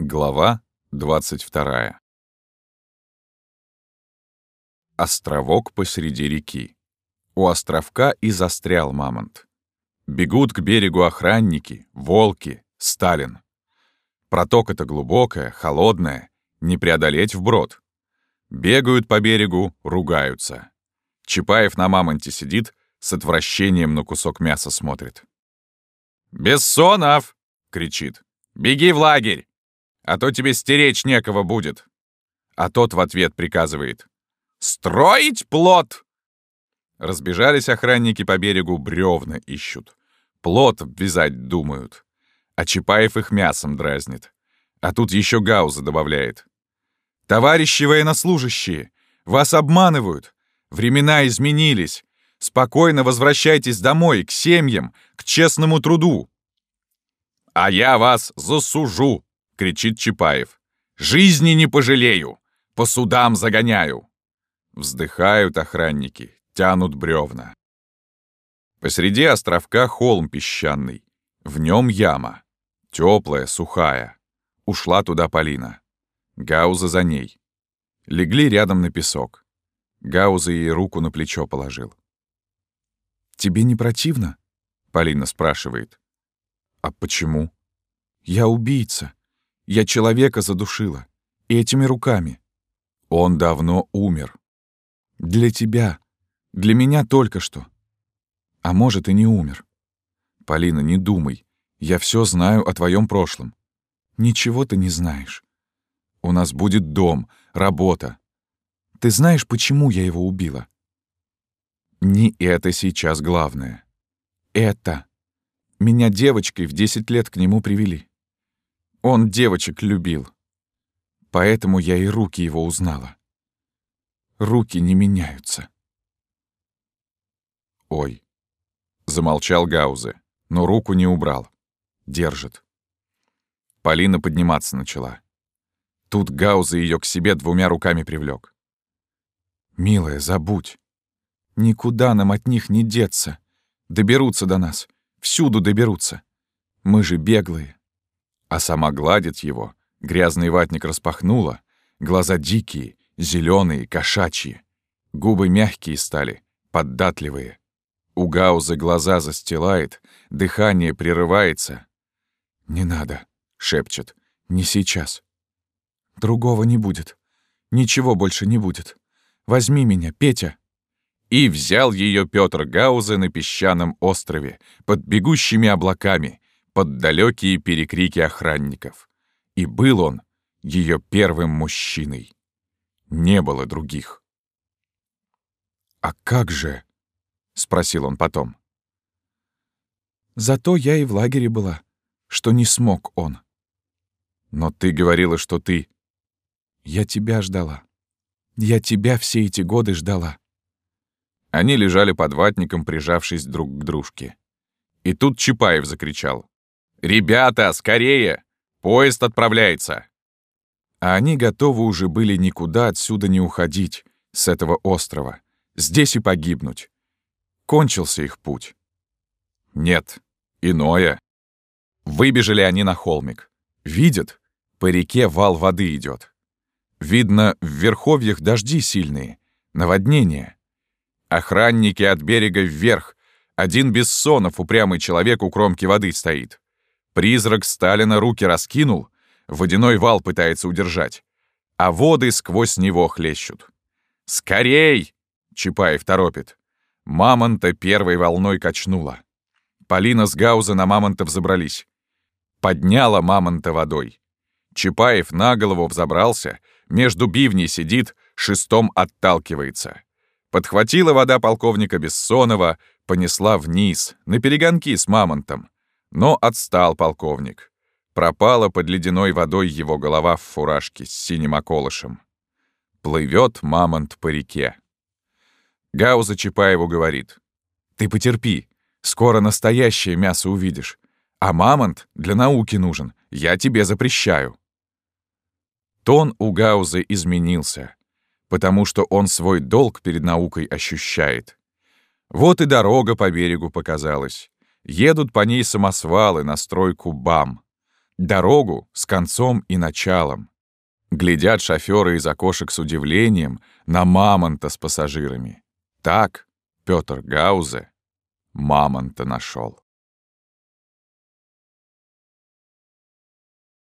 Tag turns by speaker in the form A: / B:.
A: Глава 22. Островок посреди реки. У островка и застрял мамонт. Бегут к берегу охранники, волки, Сталин. Протока-то глубокая, холодная, не преодолеть вброд. Бегают по берегу, ругаются. Чапаев на мамонте сидит, с отвращением на кусок мяса смотрит. «Бессонов!» — кричит. «Беги в лагерь! А то тебе стеречь некого будет!» А тот в ответ приказывает. «Строить плот!» Разбежались охранники по берегу, бревна ищут. Плот ввязать думают. А Чапаев их мясом дразнит. А тут еще Гауза добавляет. «Товарищи военнослужащие, вас обманывают. Времена изменились. Спокойно возвращайтесь домой, к семьям, к честному труду». «А я вас засужу!» — кричит Чапаев. «Жизни не пожалею! По судам загоняю!» Вздыхают охранники, тянут бревна. Посреди островка холм песчаный. В нем яма. Теплая, сухая. Ушла туда Полина. Гауза за ней. Легли рядом на песок. Гауза ей руку на плечо положил. «Тебе не противно?» — Полина спрашивает. «А почему?» «Я убийца. Я человека задушила. И этими руками. Он давно умер. Для тебя. Для меня только что. А может, и не умер. Полина, не думай. Я все знаю о твоем прошлом. Ничего ты не знаешь. У нас будет дом, работа. Ты знаешь, почему я его убила? Не это сейчас главное. Это. Меня девочкой в 10 лет к нему привели. Он девочек любил. Поэтому я и руки его узнала. Руки не меняются. Ой. Замолчал Гаузе, но руку не убрал. Держит. Полина подниматься начала. Тут Гаузе ее к себе двумя руками привлек. «Милая, забудь. Никуда нам от них не деться. Доберутся до нас. Всюду доберутся. Мы же беглые. А сама гладит его. Грязный ватник распахнула. Глаза дикие, зеленые, кошачьи. Губы мягкие стали, поддатливые. У Гаузы глаза застилает, дыхание прерывается. «Не надо», — шепчет, — «не сейчас». «Другого не будет. Ничего больше не будет. Возьми меня, Петя». И взял ее Петр Гаузе на песчаном острове, под бегущими облаками, под далекие перекрики охранников. И был он ее первым мужчиной. Не было других. «А как же?» — спросил он потом. «Зато я и в лагере была, что не смог он». «Но ты говорила, что ты...» «Я тебя ждала. Я тебя все эти годы ждала. Они лежали под ватником, прижавшись друг к дружке. И тут Чапаев закричал. «Ребята, скорее! Поезд отправляется!» А они готовы уже были никуда отсюда не уходить, с этого острова, здесь и погибнуть. Кончился их путь. Нет, иное. Выбежали они на холмик. Видят, по реке вал воды идет. Видно, в верховьях дожди сильные, наводнение. Охранники от берега вверх. Один Бессонов, упрямый человек, у кромки воды стоит. Призрак Сталина руки раскинул, водяной вал пытается удержать, а воды сквозь него хлещут. «Скорей!» — Чапаев торопит. Мамонта первой волной качнула. Полина с Гауза на мамонта взобрались. Подняла мамонта водой. Чапаев на голову взобрался, между бивней сидит, шестом отталкивается. Подхватила вода полковника Бессонова, понесла вниз, на перегонки с мамонтом. Но отстал полковник. Пропала под ледяной водой его голова в фуражке с синим околышем. Плывет мамонт по реке. Гауза Чапаеву говорит. «Ты потерпи, скоро настоящее мясо увидишь. А мамонт для науки нужен, я тебе запрещаю». Тон у Гаузы изменился потому что он свой долг перед наукой ощущает. Вот и дорога по берегу показалась. Едут по ней самосвалы на стройку БАМ. Дорогу с концом и началом. Глядят шофёры из окошек с удивлением на мамонта с пассажирами. Так Пётр Гаузе мамонта нашёл.